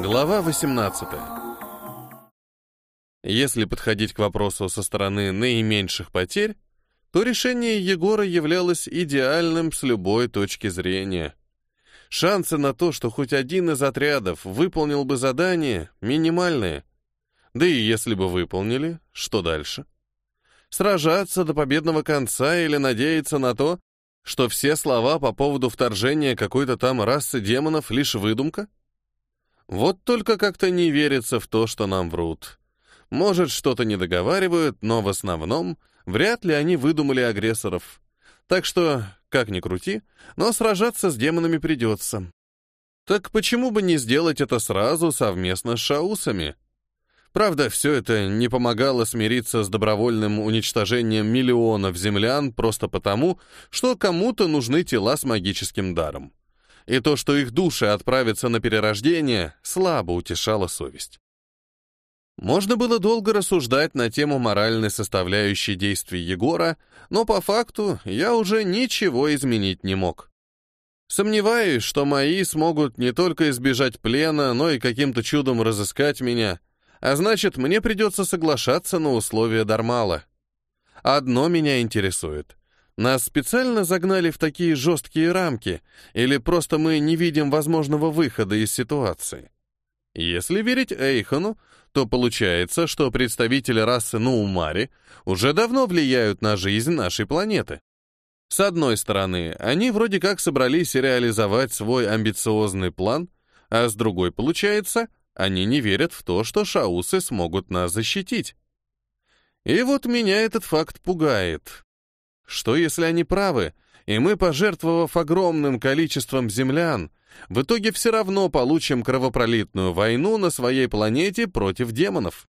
Глава 18. Если подходить к вопросу со стороны наименьших потерь, то решение Егора являлось идеальным с любой точки зрения. Шансы на то, что хоть один из отрядов выполнил бы задание, минимальные. Да и если бы выполнили, что дальше? Сражаться до победного конца или надеяться на то, что все слова по поводу вторжения какой-то там расы демонов лишь выдумка? Вот только как-то не верится в то, что нам врут. Может, что-то не договаривают, но в основном вряд ли они выдумали агрессоров. Так что, как ни крути, но сражаться с демонами придется. Так почему бы не сделать это сразу совместно с шаусами? Правда, все это не помогало смириться с добровольным уничтожением миллионов землян просто потому, что кому-то нужны тела с магическим даром и то, что их души отправятся на перерождение, слабо утешало совесть. Можно было долго рассуждать на тему моральной составляющей действий Егора, но по факту я уже ничего изменить не мог. Сомневаюсь, что мои смогут не только избежать плена, но и каким-то чудом разыскать меня, а значит, мне придется соглашаться на условия Дармала. Одно меня интересует. Нас специально загнали в такие жесткие рамки, или просто мы не видим возможного выхода из ситуации? Если верить Эйхону, то получается, что представители расы Нуумари уже давно влияют на жизнь нашей планеты. С одной стороны, они вроде как собрались реализовать свой амбициозный план, а с другой, получается, они не верят в то, что шаусы смогут нас защитить. И вот меня этот факт пугает. Что если они правы, и мы, пожертвовав огромным количеством землян, в итоге все равно получим кровопролитную войну на своей планете против демонов?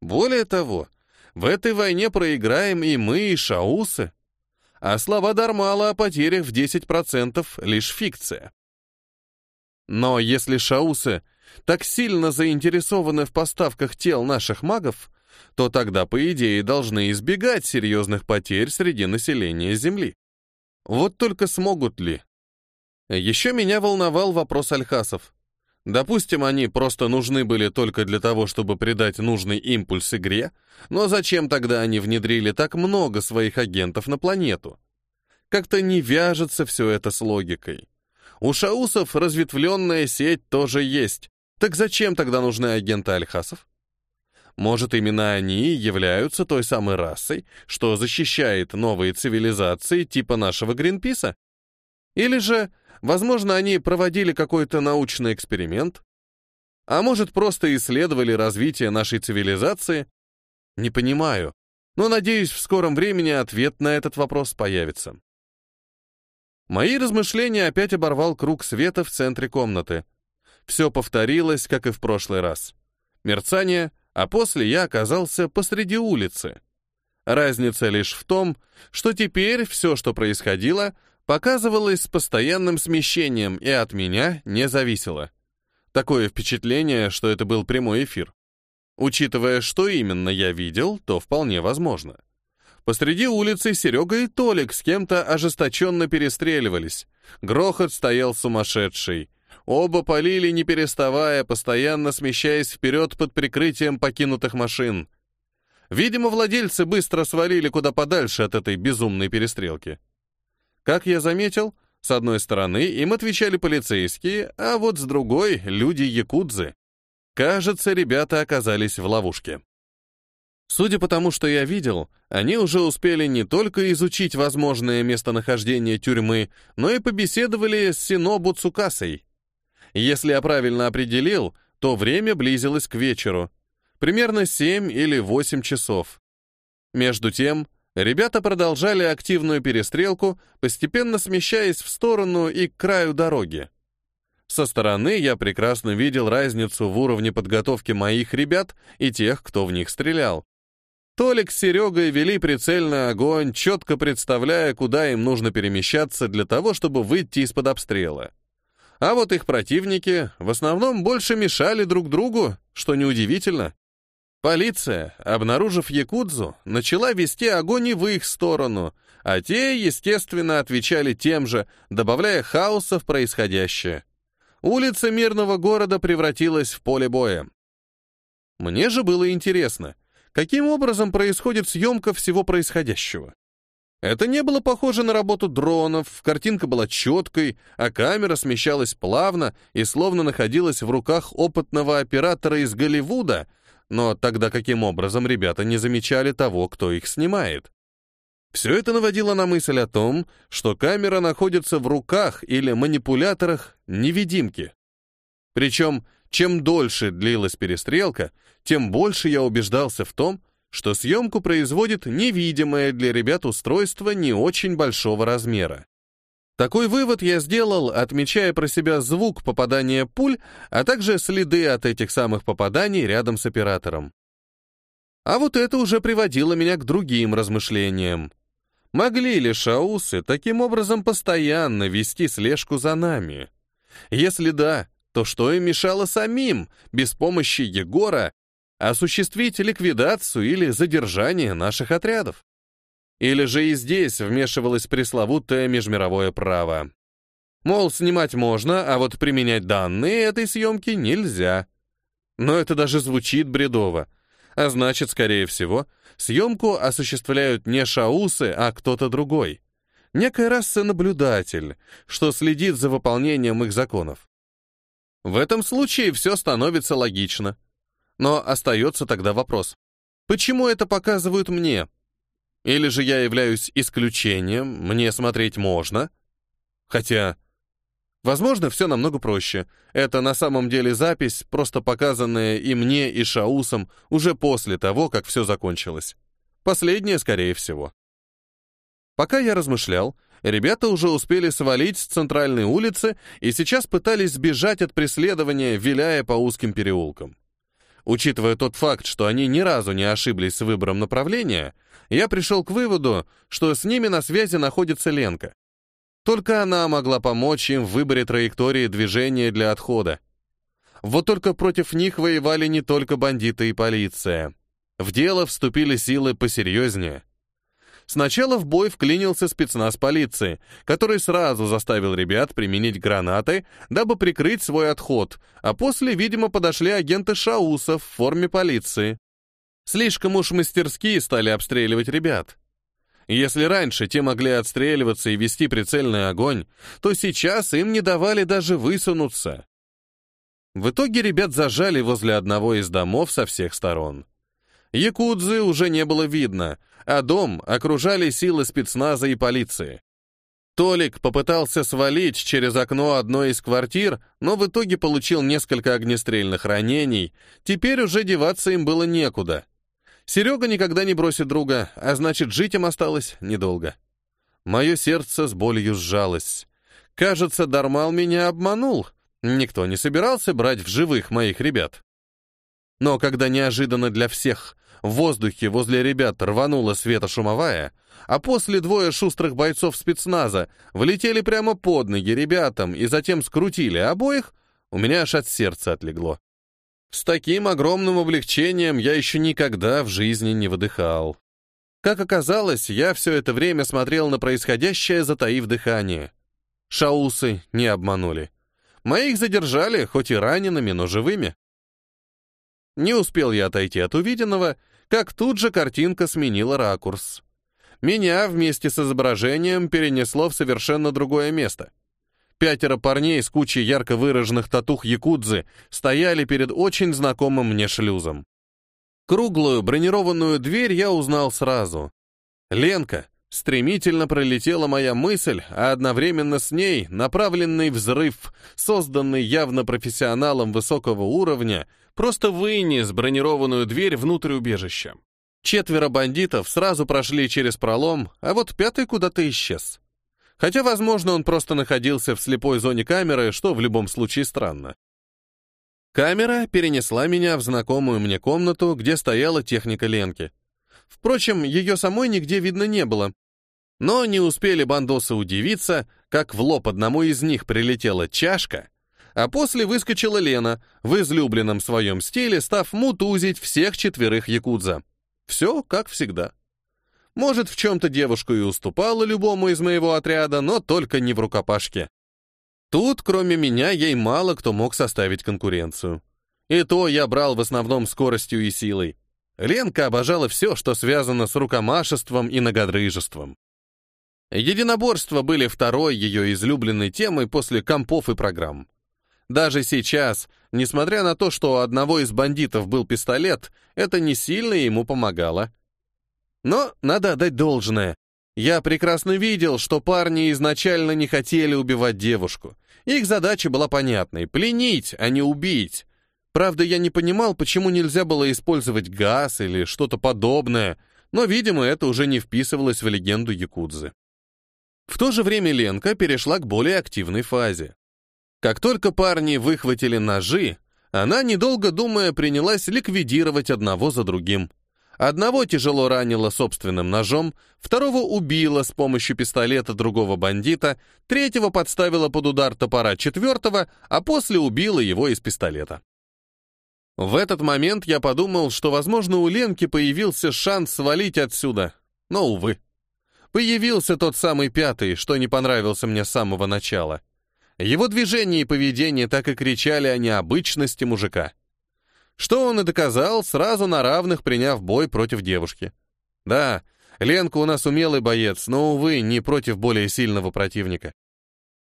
Более того, в этой войне проиграем и мы, и шаусы. А слова Дармала о потерях в 10% — лишь фикция. Но если шаусы так сильно заинтересованы в поставках тел наших магов, то тогда, по идее, должны избегать серьезных потерь среди населения Земли. Вот только смогут ли? Еще меня волновал вопрос альхасов. Допустим, они просто нужны были только для того, чтобы придать нужный импульс игре, но зачем тогда они внедрили так много своих агентов на планету? Как-то не вяжется все это с логикой. У шаусов разветвленная сеть тоже есть. Так зачем тогда нужны агенты альхасов? Может, именно они являются той самой расой, что защищает новые цивилизации типа нашего Гринписа? Или же, возможно, они проводили какой-то научный эксперимент? А может, просто исследовали развитие нашей цивилизации? Не понимаю, но надеюсь, в скором времени ответ на этот вопрос появится. Мои размышления опять оборвал круг света в центре комнаты. Все повторилось, как и в прошлый раз. Мерцание — а после я оказался посреди улицы. Разница лишь в том, что теперь все, что происходило, показывалось с постоянным смещением и от меня не зависело. Такое впечатление, что это был прямой эфир. Учитывая, что именно я видел, то вполне возможно. Посреди улицы Серега и Толик с кем-то ожесточенно перестреливались. Грохот стоял сумасшедший. Оба полили, не переставая, постоянно смещаясь вперед под прикрытием покинутых машин. Видимо, владельцы быстро свалили куда подальше от этой безумной перестрелки. Как я заметил, с одной стороны им отвечали полицейские, а вот с другой — люди якудзы. Кажется, ребята оказались в ловушке. Судя по тому, что я видел, они уже успели не только изучить возможное местонахождение тюрьмы, но и побеседовали с Синобу Цукасой. Если я правильно определил, то время близилось к вечеру. Примерно 7 или 8 часов. Между тем, ребята продолжали активную перестрелку, постепенно смещаясь в сторону и к краю дороги. Со стороны я прекрасно видел разницу в уровне подготовки моих ребят и тех, кто в них стрелял. Толик с Серегой вели прицельный огонь, четко представляя, куда им нужно перемещаться для того, чтобы выйти из-под обстрела. А вот их противники в основном больше мешали друг другу, что неудивительно. Полиция, обнаружив Якудзу, начала вести огонь и в их сторону, а те, естественно, отвечали тем же, добавляя хаоса в происходящее. улица мирного города превратилась в поле боя. Мне же было интересно, каким образом происходит съемка всего происходящего. Это не было похоже на работу дронов, картинка была четкой, а камера смещалась плавно и словно находилась в руках опытного оператора из Голливуда, но тогда каким образом ребята не замечали того, кто их снимает? Все это наводило на мысль о том, что камера находится в руках или манипуляторах невидимки. Причем, чем дольше длилась перестрелка, тем больше я убеждался в том, что съемку производит невидимое для ребят устройство не очень большого размера. Такой вывод я сделал, отмечая про себя звук попадания пуль, а также следы от этих самых попаданий рядом с оператором. А вот это уже приводило меня к другим размышлениям. Могли ли шаусы таким образом постоянно вести слежку за нами? Если да, то что им мешало самим, без помощи Егора, осуществить ликвидацию или задержание наших отрядов. Или же и здесь вмешивалось пресловутое межмировое право. Мол, снимать можно, а вот применять данные этой съемки нельзя. Но это даже звучит бредово. А значит, скорее всего, съемку осуществляют не шаусы, а кто-то другой. Некая раса-наблюдатель, что следит за выполнением их законов. В этом случае все становится логично. Но остается тогда вопрос. Почему это показывают мне? Или же я являюсь исключением, мне смотреть можно? Хотя, возможно, все намного проще. Это на самом деле запись, просто показанная и мне, и Шаусом уже после того, как все закончилось. Последнее, скорее всего. Пока я размышлял, ребята уже успели свалить с центральной улицы и сейчас пытались сбежать от преследования, виляя по узким переулкам. Учитывая тот факт, что они ни разу не ошиблись с выбором направления, я пришел к выводу, что с ними на связи находится Ленка. Только она могла помочь им в выборе траектории движения для отхода. Вот только против них воевали не только бандиты и полиция. В дело вступили силы посерьезнее. Сначала в бой вклинился спецназ полиции, который сразу заставил ребят применить гранаты, дабы прикрыть свой отход, а после, видимо, подошли агенты Шауса в форме полиции. Слишком уж мастерски стали обстреливать ребят. Если раньше те могли отстреливаться и вести прицельный огонь, то сейчас им не давали даже высунуться. В итоге ребят зажали возле одного из домов со всех сторон. Якудзы уже не было видно, а дом окружали силы спецназа и полиции. Толик попытался свалить через окно одной из квартир, но в итоге получил несколько огнестрельных ранений, теперь уже деваться им было некуда. Серега никогда не бросит друга, а значит, жить им осталось недолго. Мое сердце с болью сжалось. Кажется, Дармал меня обманул. Никто не собирался брать в живых моих ребят. Но когда неожиданно для всех в воздухе возле ребят рванула светошумовая, а после двое шустрых бойцов спецназа влетели прямо под ноги ребятам и затем скрутили обоих, у меня аж от сердца отлегло. С таким огромным облегчением я еще никогда в жизни не выдыхал. Как оказалось, я все это время смотрел на происходящее, затаив дыхание. Шаусы не обманули. Моих задержали, хоть и ранеными, но живыми. Не успел я отойти от увиденного, как тут же картинка сменила ракурс. Меня вместе с изображением перенесло в совершенно другое место. Пятеро парней с кучей ярко выраженных татух якудзы стояли перед очень знакомым мне шлюзом. Круглую бронированную дверь я узнал сразу. Ленка. Стремительно пролетела моя мысль, а одновременно с ней направленный взрыв, созданный явно профессионалом высокого уровня, просто вынес бронированную дверь внутрь убежища. Четверо бандитов сразу прошли через пролом, а вот пятый куда-то исчез. Хотя, возможно, он просто находился в слепой зоне камеры, что в любом случае странно. Камера перенесла меня в знакомую мне комнату, где стояла техника Ленки. Впрочем, ее самой нигде видно не было. Но не успели бандосы удивиться, как в лоб одному из них прилетела чашка, а после выскочила Лена, в излюбленном своем стиле став мутузить всех четверых якудза. Все как всегда. Может, в чем-то девушку и уступала любому из моего отряда, но только не в рукопашке. Тут, кроме меня, ей мало кто мог составить конкуренцию. И то я брал в основном скоростью и силой. Ленка обожала все, что связано с рукомашеством и ногодрыжеством. Единоборства были второй ее излюбленной темой после компов и программ. Даже сейчас, несмотря на то, что у одного из бандитов был пистолет, это не сильно ему помогало. Но надо отдать должное. Я прекрасно видел, что парни изначально не хотели убивать девушку. Их задача была понятной — пленить, а не убить. Правда, я не понимал, почему нельзя было использовать газ или что-то подобное, но, видимо, это уже не вписывалось в легенду Якудзы. В то же время Ленка перешла к более активной фазе. Как только парни выхватили ножи, она, недолго думая, принялась ликвидировать одного за другим. Одного тяжело ранила собственным ножом, второго убила с помощью пистолета другого бандита, третьего подставила под удар топора четвертого, а после убила его из пистолета. В этот момент я подумал, что, возможно, у Ленки появился шанс свалить отсюда, но, увы. Появился тот самый пятый, что не понравился мне с самого начала — его движения и поведение так и кричали о необычности мужика. Что он и доказал, сразу на равных приняв бой против девушки. Да, Ленка у нас умелый боец, но, увы, не против более сильного противника.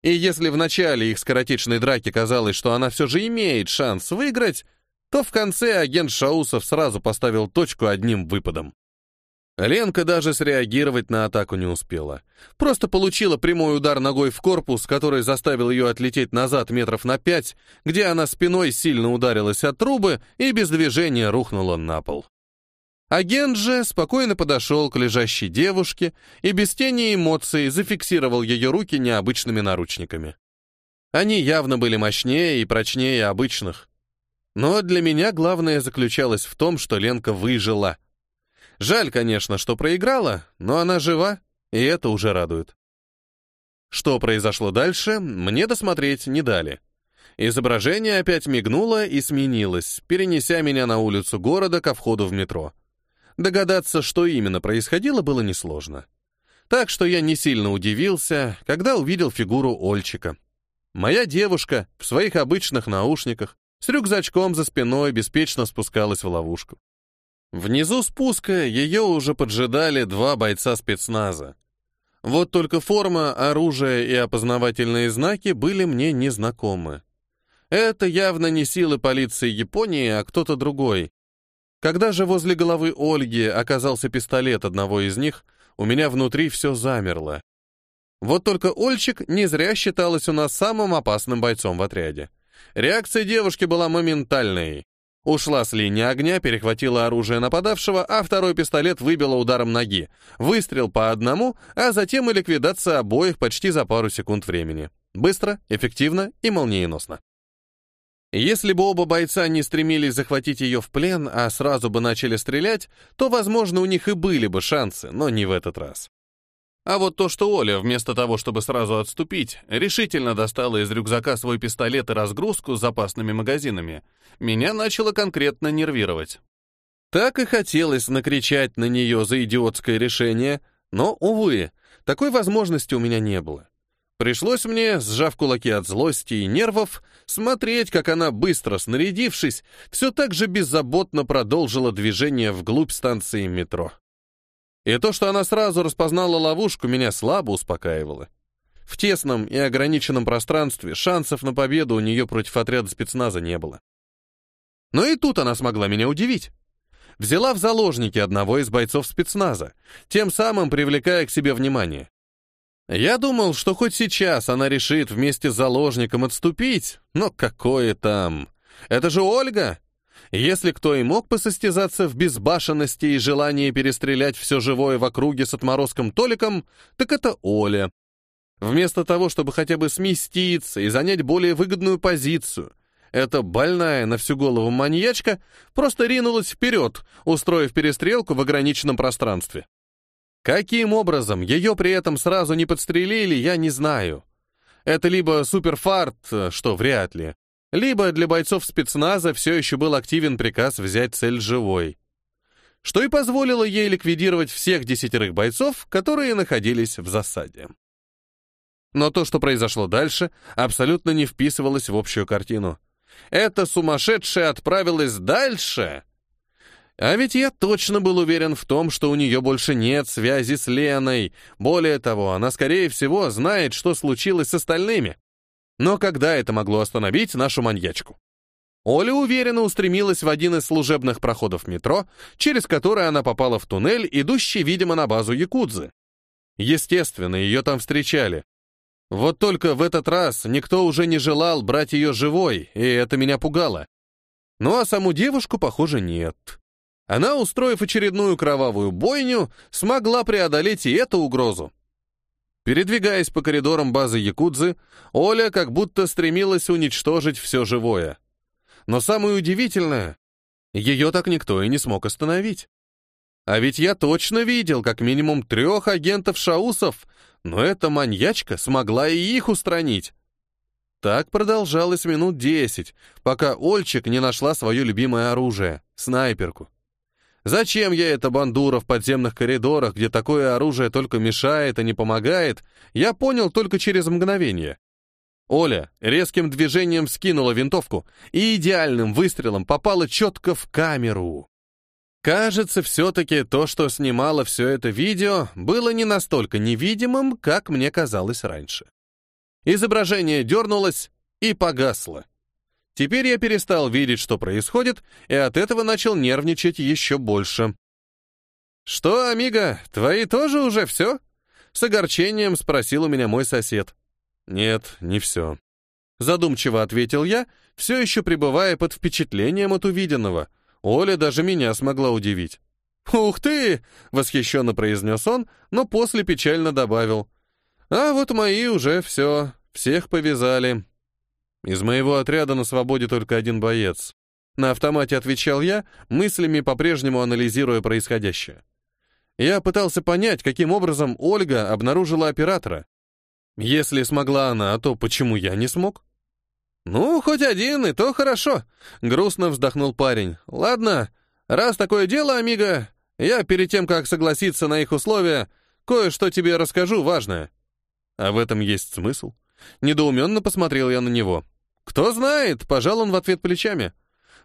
И если в начале их скоротечной драки казалось, что она все же имеет шанс выиграть, то в конце агент Шаусов сразу поставил точку одним выпадом. Ленка даже среагировать на атаку не успела. Просто получила прямой удар ногой в корпус, который заставил ее отлететь назад метров на пять, где она спиной сильно ударилась от трубы и без движения рухнула на пол. Агент же спокойно подошел к лежащей девушке и без тени эмоций зафиксировал ее руки необычными наручниками. Они явно были мощнее и прочнее обычных. Но для меня главное заключалось в том, что Ленка выжила — Жаль, конечно, что проиграла, но она жива, и это уже радует. Что произошло дальше, мне досмотреть не дали. Изображение опять мигнуло и сменилось, перенеся меня на улицу города ко входу в метро. Догадаться, что именно происходило, было несложно. Так что я не сильно удивился, когда увидел фигуру Ольчика. Моя девушка в своих обычных наушниках с рюкзачком за спиной беспечно спускалась в ловушку. Внизу спуска ее уже поджидали два бойца спецназа. Вот только форма, оружие и опознавательные знаки были мне незнакомы. Это явно не силы полиции Японии, а кто-то другой. Когда же возле головы Ольги оказался пистолет одного из них, у меня внутри все замерло. Вот только Ольчик не зря считалась у нас самым опасным бойцом в отряде. Реакция девушки была моментальной. Ушла с линии огня, перехватила оружие нападавшего, а второй пистолет выбила ударом ноги. Выстрел по одному, а затем и ликвидация обоих почти за пару секунд времени. Быстро, эффективно и молниеносно. Если бы оба бойца не стремились захватить ее в плен, а сразу бы начали стрелять, то, возможно, у них и были бы шансы, но не в этот раз. А вот то, что Оля, вместо того, чтобы сразу отступить, решительно достала из рюкзака свой пистолет и разгрузку с запасными магазинами, меня начало конкретно нервировать. Так и хотелось накричать на нее за идиотское решение, но, увы, такой возможности у меня не было. Пришлось мне, сжав кулаки от злости и нервов, смотреть, как она, быстро снарядившись, все так же беззаботно продолжила движение вглубь станции метро. И то, что она сразу распознала ловушку, меня слабо успокаивало. В тесном и ограниченном пространстве шансов на победу у нее против отряда спецназа не было. Но и тут она смогла меня удивить. Взяла в заложники одного из бойцов спецназа, тем самым привлекая к себе внимание. Я думал, что хоть сейчас она решит вместе с заложником отступить, но какое там. Это же Ольга! Если кто и мог посостязаться в безбашенности и желании перестрелять все живое в округе с отморозком Толиком, так это Оля. Вместо того, чтобы хотя бы сместиться и занять более выгодную позицию, эта больная на всю голову маньячка просто ринулась вперед, устроив перестрелку в ограниченном пространстве. Каким образом ее при этом сразу не подстрелили, я не знаю. Это либо суперфарт, что вряд ли, либо для бойцов спецназа все еще был активен приказ взять цель живой, что и позволило ей ликвидировать всех десятерых бойцов, которые находились в засаде. Но то, что произошло дальше, абсолютно не вписывалось в общую картину. Эта сумасшедшая отправилась дальше. А ведь я точно был уверен в том, что у нее больше нет связи с Леной. Более того, она, скорее всего, знает, что случилось с остальными. Но когда это могло остановить нашу маньячку? Оля уверенно устремилась в один из служебных проходов метро, через который она попала в туннель, идущий, видимо, на базу Якудзы. Естественно, ее там встречали. Вот только в этот раз никто уже не желал брать ее живой, и это меня пугало. Ну а саму девушку, похоже, нет. Она, устроив очередную кровавую бойню, смогла преодолеть и эту угрозу. Передвигаясь по коридорам базы Якудзы, Оля как будто стремилась уничтожить все живое. Но самое удивительное, ее так никто и не смог остановить. А ведь я точно видел как минимум трех агентов-шаусов, но эта маньячка смогла и их устранить. Так продолжалось минут десять, пока Ольчик не нашла свое любимое оружие — снайперку. Зачем я эта бандура в подземных коридорах, где такое оружие только мешает, а не помогает, я понял только через мгновение. Оля резким движением скинула винтовку и идеальным выстрелом попала четко в камеру. Кажется, все-таки то, что снимало все это видео, было не настолько невидимым, как мне казалось раньше. Изображение дернулось и погасло. Теперь я перестал видеть, что происходит, и от этого начал нервничать еще больше. «Что, Амиго, твои тоже уже все?» С огорчением спросил у меня мой сосед. «Нет, не все». Задумчиво ответил я, все еще пребывая под впечатлением от увиденного — Оля даже меня смогла удивить. «Ух ты!» — восхищенно произнес он, но после печально добавил. «А вот мои уже все, всех повязали. Из моего отряда на свободе только один боец». На автомате отвечал я, мыслями по-прежнему анализируя происходящее. Я пытался понять, каким образом Ольга обнаружила оператора. Если смогла она, то почему я не смог? «Ну, хоть один, и то хорошо», — грустно вздохнул парень. «Ладно, раз такое дело, Амиго, я перед тем, как согласиться на их условия, кое-что тебе расскажу важное». «А в этом есть смысл?» Недоуменно посмотрел я на него. «Кто знает», — пожал он в ответ плечами.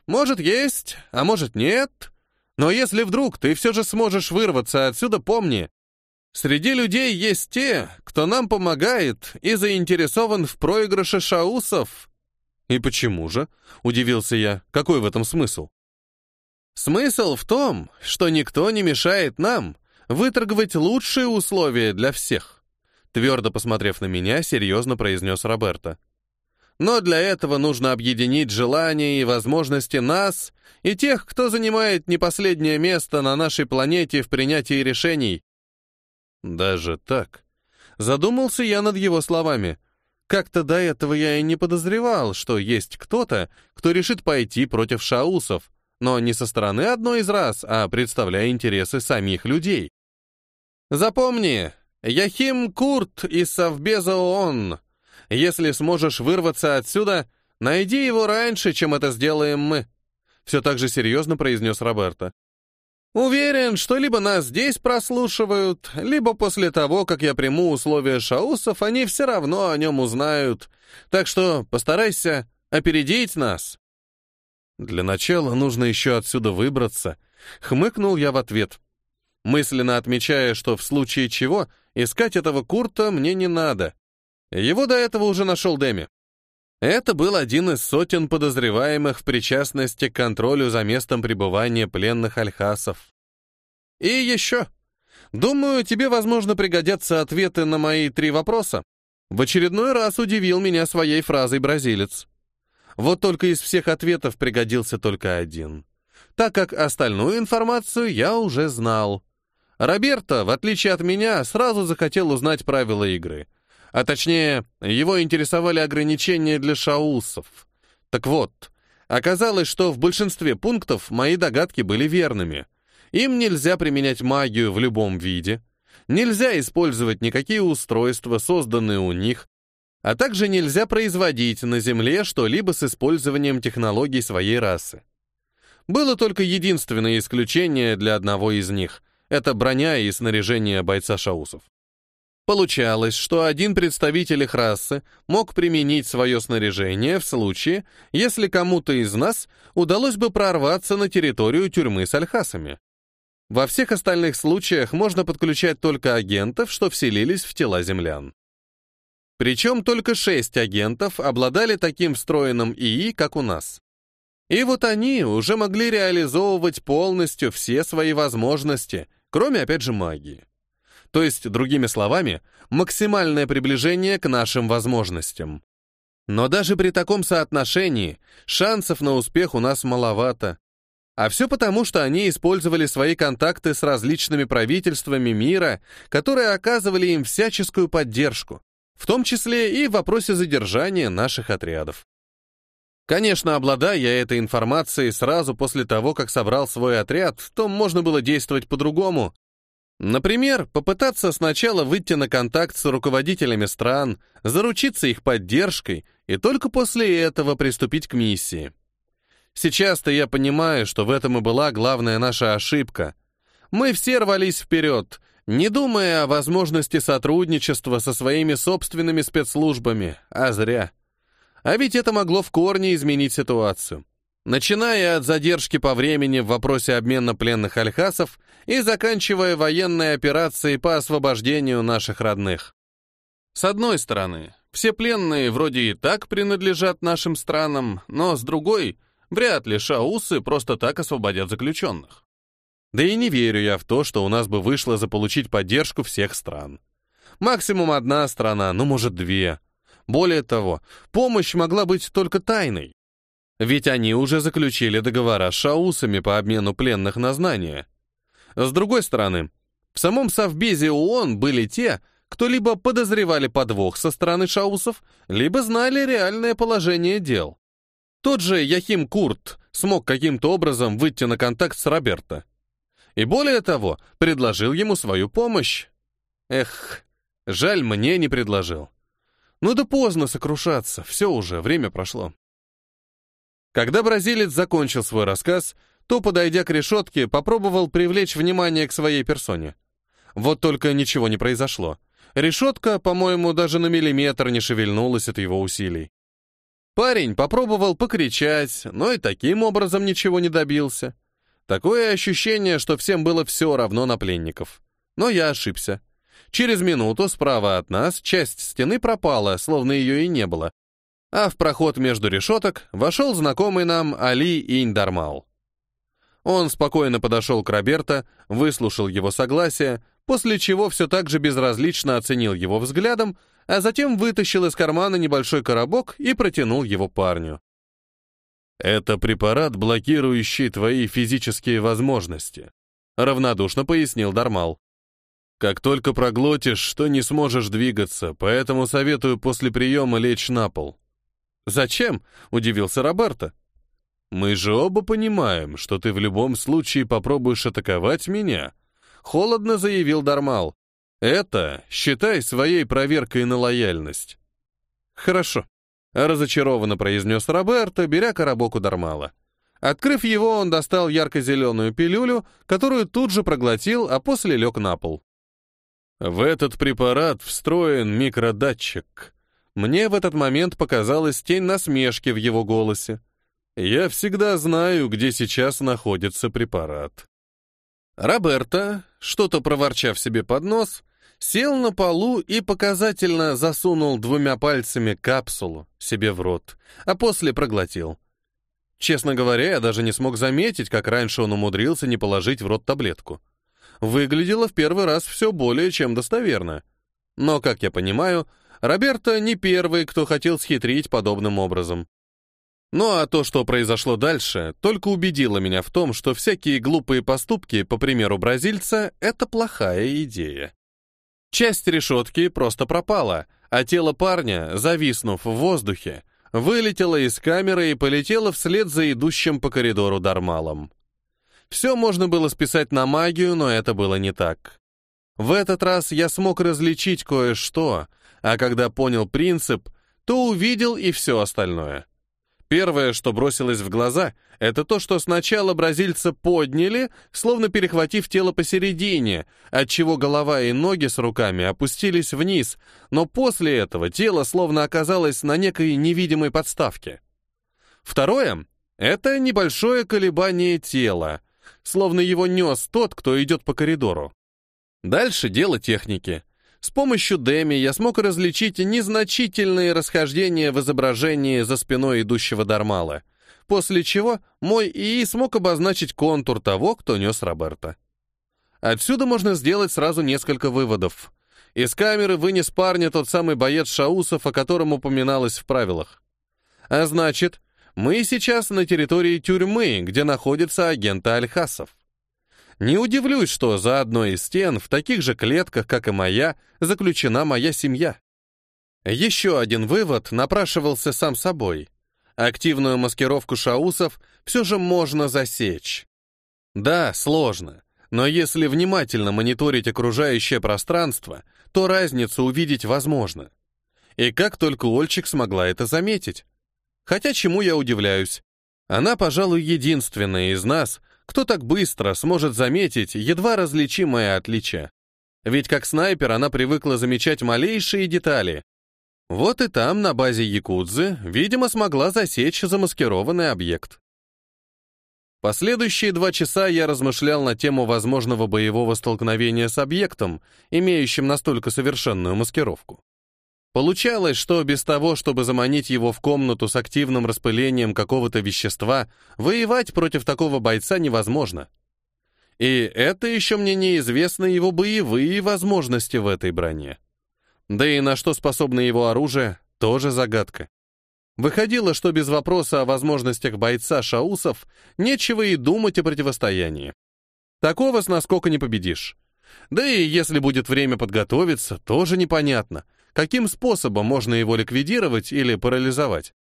«Может, есть, а может, нет. Но если вдруг ты все же сможешь вырваться отсюда, помни, Среди людей есть те, кто нам помогает и заинтересован в проигрыше шаусов, «И почему же?» — удивился я. «Какой в этом смысл?» «Смысл в том, что никто не мешает нам выторговать лучшие условия для всех», твердо посмотрев на меня, серьезно произнес Роберто. «Но для этого нужно объединить желания и возможности нас и тех, кто занимает не последнее место на нашей планете в принятии решений». «Даже так?» Задумался я над его словами — как-то до этого я и не подозревал, что есть кто-то, кто решит пойти против шаусов, но не со стороны одной из раз, а представляя интересы самих людей. Запомни, Яхим Курт из Совбеза ООН. Если сможешь вырваться отсюда, найди его раньше, чем это сделаем мы. Все так же серьезно произнес Роберто. Уверен, что либо нас здесь прослушивают, либо после того, как я приму условия шаусов, они все равно о нем узнают. Так что постарайся опередить нас. Для начала нужно еще отсюда выбраться. Хмыкнул я в ответ. Мысленно отмечая, что в случае чего искать этого Курта мне не надо. Его до этого уже нашел Дэми. Это был один из сотен подозреваемых в причастности к контролю за местом пребывания пленных альхасов. И еще. Думаю, тебе, возможно, пригодятся ответы на мои три вопроса. В очередной раз удивил меня своей фразой бразилец. Вот только из всех ответов пригодился только один. Так как остальную информацию я уже знал. Роберто, в отличие от меня, сразу захотел узнать правила игры — а точнее, его интересовали ограничения для шаусов. Так вот, оказалось, что в большинстве пунктов мои догадки были верными. Им нельзя применять магию в любом виде, нельзя использовать никакие устройства, созданные у них, а также нельзя производить на Земле что-либо с использованием технологий своей расы. Было только единственное исключение для одного из них — это броня и снаряжение бойца шаусов. Получалось, что один представитель их расы мог применить свое снаряжение в случае, если кому-то из нас удалось бы прорваться на территорию тюрьмы с альхасами. Во всех остальных случаях можно подключать только агентов, что вселились в тела землян. Причем только шесть агентов обладали таким встроенным ИИ, как у нас. И вот они уже могли реализовывать полностью все свои возможности, кроме, опять же, магии. То есть, другими словами, максимальное приближение к нашим возможностям. Но даже при таком соотношении шансов на успех у нас маловато. А все потому, что они использовали свои контакты с различными правительствами мира, которые оказывали им всяческую поддержку, в том числе и в вопросе задержания наших отрядов. Конечно, обладая я этой информацией сразу после того, как собрал свой отряд, то можно было действовать по-другому. Например, попытаться сначала выйти на контакт с руководителями стран, заручиться их поддержкой и только после этого приступить к миссии. Сейчас-то я понимаю, что в этом и была главная наша ошибка. Мы все рвались вперед, не думая о возможности сотрудничества со своими собственными спецслужбами, а зря. А ведь это могло в корне изменить ситуацию. Начиная от задержки по времени в вопросе обмена пленных альхасов и заканчивая военной операцией по освобождению наших родных. С одной стороны, все пленные вроде и так принадлежат нашим странам, но с другой, вряд ли шаусы просто так освободят заключенных. Да и не верю я в то, что у нас бы вышло заполучить поддержку всех стран. Максимум одна страна, ну, может, две. Более того, помощь могла быть только тайной. Ведь они уже заключили договора с шаусами по обмену пленных на знания. С другой стороны, в самом Совбезе ООН были те, кто либо подозревали подвох со стороны шаусов, либо знали реальное положение дел. Тот же Яхим Курт смог каким-то образом выйти на контакт с Роберто. И более того, предложил ему свою помощь. Эх, жаль, мне не предложил. Ну да поздно сокрушаться, все уже, время прошло. Когда бразилец закончил свой рассказ, то, подойдя к решетке, попробовал привлечь внимание к своей персоне. Вот только ничего не произошло. Решетка, по-моему, даже на миллиметр не шевельнулась от его усилий. Парень попробовал покричать, но и таким образом ничего не добился. Такое ощущение, что всем было все равно на пленников. Но я ошибся. Через минуту справа от нас часть стены пропала, словно ее и не было. А в проход между решеток вошел знакомый нам Али Индармал. Он спокойно подошел к Роберто, выслушал его согласие, после чего все так же безразлично оценил его взглядом, а затем вытащил из кармана небольшой коробок и протянул его парню. «Это препарат, блокирующий твои физические возможности», — равнодушно пояснил Дармал. «Как только проглотишь, то не сможешь двигаться, поэтому советую после приема лечь на пол». «Зачем?» — удивился Роберто. «Мы же оба понимаем, что ты в любом случае попробуешь атаковать меня», — холодно заявил Дармал. «Это считай своей проверкой на лояльность». «Хорошо», Разочарованно произнес Роберто, беря коробок у Дармала. Открыв его, он достал ярко-зеленую пилюлю, которую тут же проглотил, а после лег на пол. В этот препарат встроен микродатчик. Мне в этот момент показалась тень насмешки в его голосе. Я всегда знаю, где сейчас находится препарат. Роберто, что-то проворчав себе под нос, сел на полу и показательно засунул двумя пальцами капсулу себе в рот, а после проглотил. Честно говоря, я даже не смог заметить, как раньше он умудрился не положить в рот таблетку. Выглядело в первый раз все более чем достоверно. Но, как я понимаю, Роберто не первый, кто хотел схитрить подобным образом. Ну а то, что произошло дальше, только убедило меня в том, что всякие глупые поступки, по примеру бразильца, это плохая идея. Часть решетки просто пропала, а тело парня, зависнув в воздухе, вылетело из камеры и полетело вслед за идущим по коридору Дармалом. Все можно было списать на магию, но это было не так. В этот раз я смог различить кое-что, а когда понял принцип, то увидел и все остальное. Первое, что бросилось в глаза, это то, что сначала бразильца подняли, словно перехватив тело посередине, отчего голова и ноги с руками опустились вниз, но после этого тело словно оказалось на некой невидимой подставке. Второе — это небольшое колебание тела, словно его нес тот, кто идет по коридору. Дальше дело техники. С помощью Деми я смог различить незначительные расхождения в изображении за спиной идущего Дармала, после чего мой ИИ смог обозначить контур того, кто нес Роберта. Отсюда можно сделать сразу несколько выводов. Из камеры вынес парня тот самый боец Шаусов, о котором упоминалось в правилах. А значит, мы сейчас на территории тюрьмы, где находится агент Альхасов. Не удивлюсь, что за одной из стен, в таких же клетках, как и моя, заключена моя семья. Еще один вывод напрашивался сам собой. Активную маскировку шаусов все же можно засечь. Да, сложно, но если внимательно мониторить окружающее пространство, то разницу увидеть возможно. И как только Ольчик смогла это заметить. Хотя чему я удивляюсь? Она, пожалуй, единственная из нас, кто так быстро сможет заметить едва различимое отличие? Ведь как снайпер она привыкла замечать малейшие детали. Вот и там, на базе Якудзы, видимо, смогла засечь замаскированный объект. Последующие два часа я размышлял на тему возможного боевого столкновения с объектом, имеющим настолько совершенную маскировку. Получалось, что без того, чтобы заманить его в комнату с активным распылением какого-то вещества, воевать против такого бойца невозможно. И это еще мне неизвестны его боевые возможности в этой броне. Да и на что способно его оружие, тоже загадка. Выходило, что без вопроса о возможностях бойца Шаусов нечего и думать о противостоянии. Такого с наскока не победишь. Да и если будет время подготовиться, тоже непонятно — каким способом можно его ликвидировать или парализовать.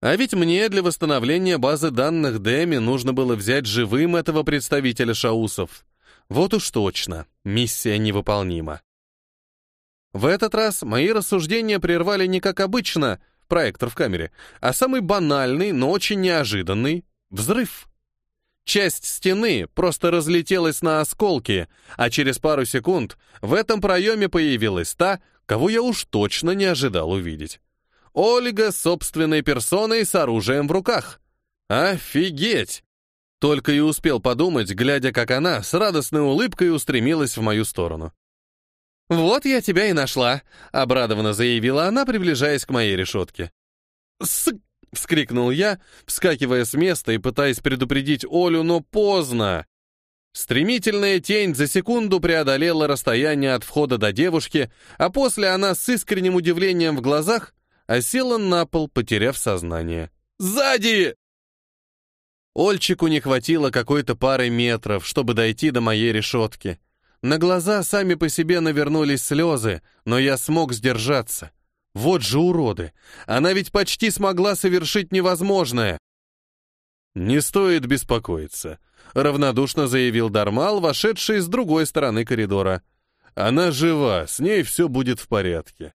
А ведь мне для восстановления базы данных Дэми нужно было взять живым этого представителя шаусов. Вот уж точно, миссия невыполнима. В этот раз мои рассуждения прервали не как обычно, проектор в камере, а самый банальный, но очень неожиданный — взрыв. Часть стены просто разлетелась на осколки, а через пару секунд в этом проеме появилась та, кого я уж точно не ожидал увидеть. Ольга собственной персоной с оружием в руках. Офигеть! Только и успел подумать, глядя, как она с радостной улыбкой устремилась в мою сторону. «Вот я тебя и нашла», — обрадованно заявила она, приближаясь к моей решетке. «С...» — вскрикнул я, вскакивая с места и пытаясь предупредить Олю, но поздно. Стремительная тень за секунду преодолела расстояние от входа до девушки, а после она с искренним удивлением в глазах осела на пол, потеряв сознание. «Сзади!» Ольчику не хватило какой-то пары метров, чтобы дойти до моей решетки. На глаза сами по себе навернулись слезы, но я смог сдержаться. Вот же уроды! Она ведь почти смогла совершить невозможное. «Не стоит беспокоиться», — равнодушно заявил Дармал, вошедший с другой стороны коридора. «Она жива, с ней все будет в порядке».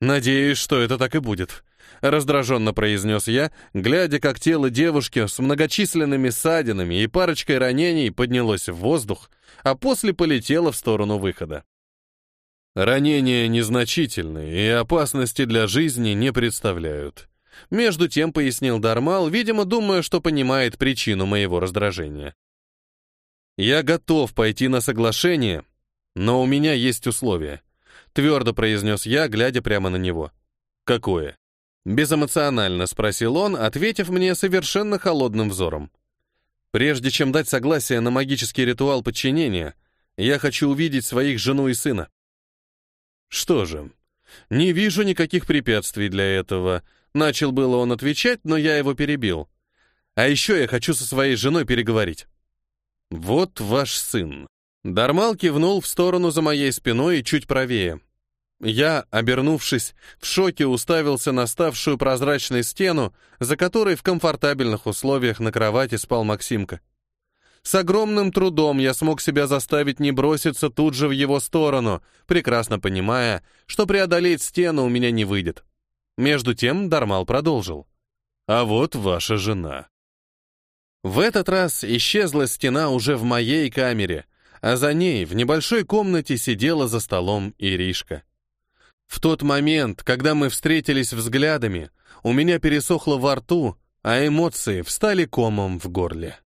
«Надеюсь, что это так и будет», — раздраженно произнес я, глядя, как тело девушки с многочисленными ссадинами и парочкой ранений поднялось в воздух, а после полетело в сторону выхода. Ранения незначительные и опасности для жизни не представляют. Между тем пояснил Дармал, видимо, думая, что понимает причину моего раздражения. «Я готов пойти на соглашение, но у меня есть условие», — твердо произнес я, глядя прямо на него. «Какое?» Безэмоционально спросил он, ответив мне совершенно холодным взором. «Прежде чем дать согласие на магический ритуал подчинения, я хочу увидеть своих жену и сына». «Что же, не вижу никаких препятствий для этого», Начал было он отвечать, но я его перебил. А еще я хочу со своей женой переговорить. Вот ваш сын. Дармал кивнул в сторону за моей спиной и чуть правее. Я, обернувшись, в шоке уставился на ставшую прозрачной стену, за которой в комфортабельных условиях на кровати спал Максимка. С огромным трудом я смог себя заставить не броситься тут же в его сторону, прекрасно понимая, что преодолеть стену у меня не выйдет. Между тем Дармал продолжил. а вот ваша жена. В этот раз исчезла стена уже в моей камере, а за ней в небольшой комнате сидела за столом Иришка. В тот момент, когда мы встретились взглядами, у меня пересохло во рту, а эмоции встали комом в горле.